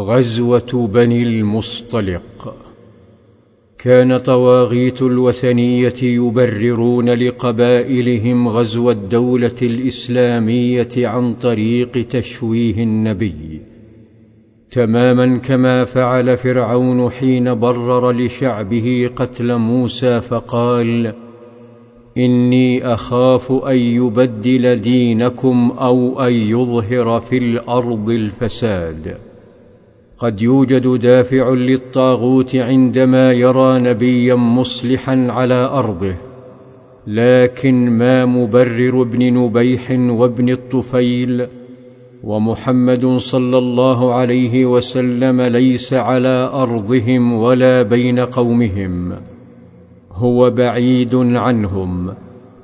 غزوة بني المصطلق. كان طواغيت الوثنية يبررون لقبائلهم غزو الدولة الإسلامية عن طريق تشويه النبي. تماما كما فعل فرعون حين برر لشعبه قتل موسى فقال إني أخاف أن يبدل دينكم أو أن يظهر في الأرض الفساد. قد يوجد دافع للطاغوت عندما يرى نبيا مصلحا على أرضه لكن ما مبرر ابن نبيح وابن الطفيل ومحمد صلى الله عليه وسلم ليس على أرضهم ولا بين قومهم هو بعيد عنهم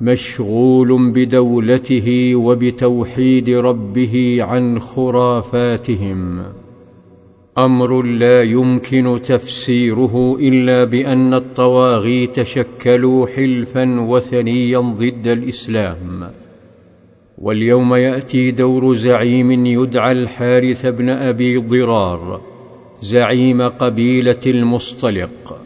مشغول بدولته وبتوحيد ربه عن خرافاتهم. أمر لا يمكن تفسيره إلا بأن الطواغيت شكلوا حلفا وثنيا ضد الإسلام. واليوم يأتي دور زعيم يدعى الحارث بن أبي ضرار زعيم قبيلة المصطلق.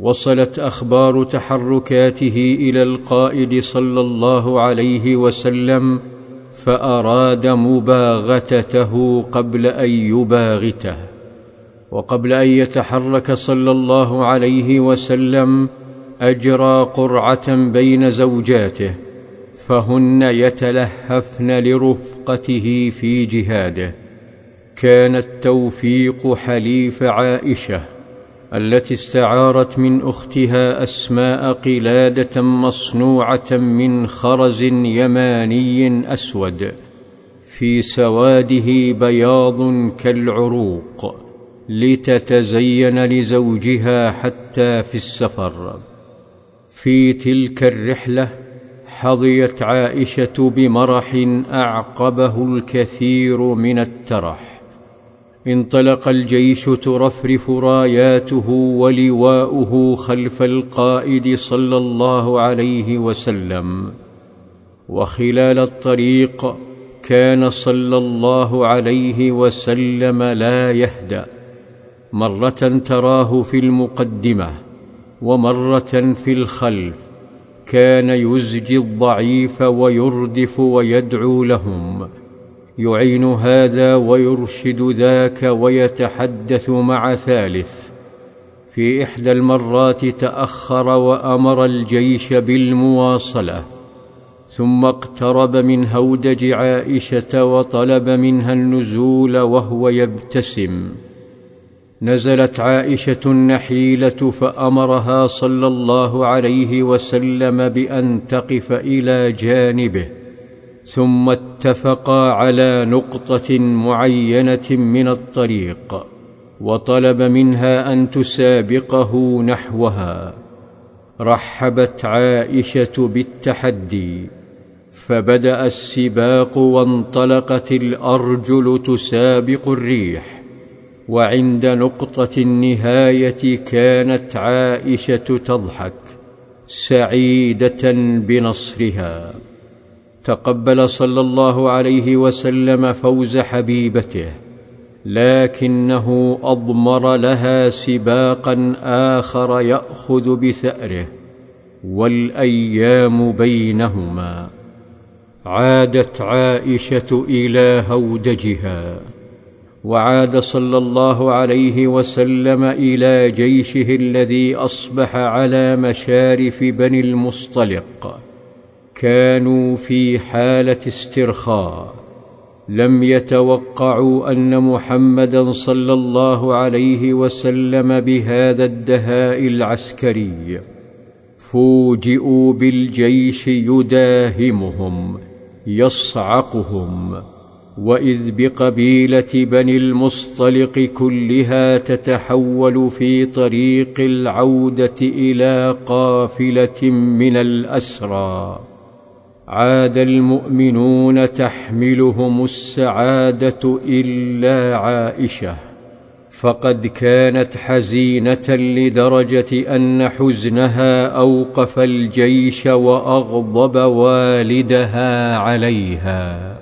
وصلت أخبار تحركاته إلى القائد صلى الله عليه وسلم فأراد مباغتته قبل أن يباغته. وقبل أن يتحرك صلى الله عليه وسلم أجرى قرعة بين زوجاته فهن يتلهفن لرفقته في جهاده. كان التوفيق حليف عائشة التي استعارت من أختها أسماء قلادة مصنوعة من خرز يماني أسود في سواده بياض كالعروق. لتتزين لزوجها حتى في السفر. في تلك الرحلة حظيت عائشة بمرح أعقبه الكثير من الترح. انطلق الجيش ترفرف راياته ولواؤه خلف القائد صلى الله عليه وسلم. وخلال الطريق كان صلى الله عليه وسلم لا يهدأ. مرة تراه في المقدمة ومرة في الخلف كان يزجي الضعيف ويردف ويدعو لهم. يعين هذا ويرشد ذاك ويتحدث مع ثالث. في إحدى المرات تأخر وأمر الجيش بالمواصلة ثم اقترب من هودج عائشة وطلب منها النزول وهو يبتسم. نزلت عائشة النحيلة فأمرها صلى الله عليه وسلم بأن تقف إلى جانبه ثم اتفقا على نقطة معينة من الطريق وطلب منها أن تسابقه نحوها. رحبت عائشة بالتحدي فبدأ السباق وانطلقت الأرجل تسابق الريح. وعند نقطة النهاية كانت عائشة تضحك سعيدة بنصرها. تقبل صلى الله عليه وسلم فوز حبيبته لكنه أضمر لها سباقا آخر يأخذ بثأره والأيام بينهما. عادت عائشة إلى هودجها. وعاد صلى الله عليه وسلم إلى جيشه الذي أصبح على مشارف بني المصطلق. كانوا في حالة استرخاء. لم يتوقعوا أن محمدا صلى الله عليه وسلم بهذا الدهاء العسكري. فوجئوا بالجيش يداهمهم يصعقهم. وإذ بقبيلة بني المصطلق كلها تتحول في طريق العودة إلى قافلة من الأسرى. عاد المؤمنون تحملهم السعادة إلا عائشة. فقد كانت حزينة لدرجة أن حزنها أوقف الجيش وأغضب والدها عليها.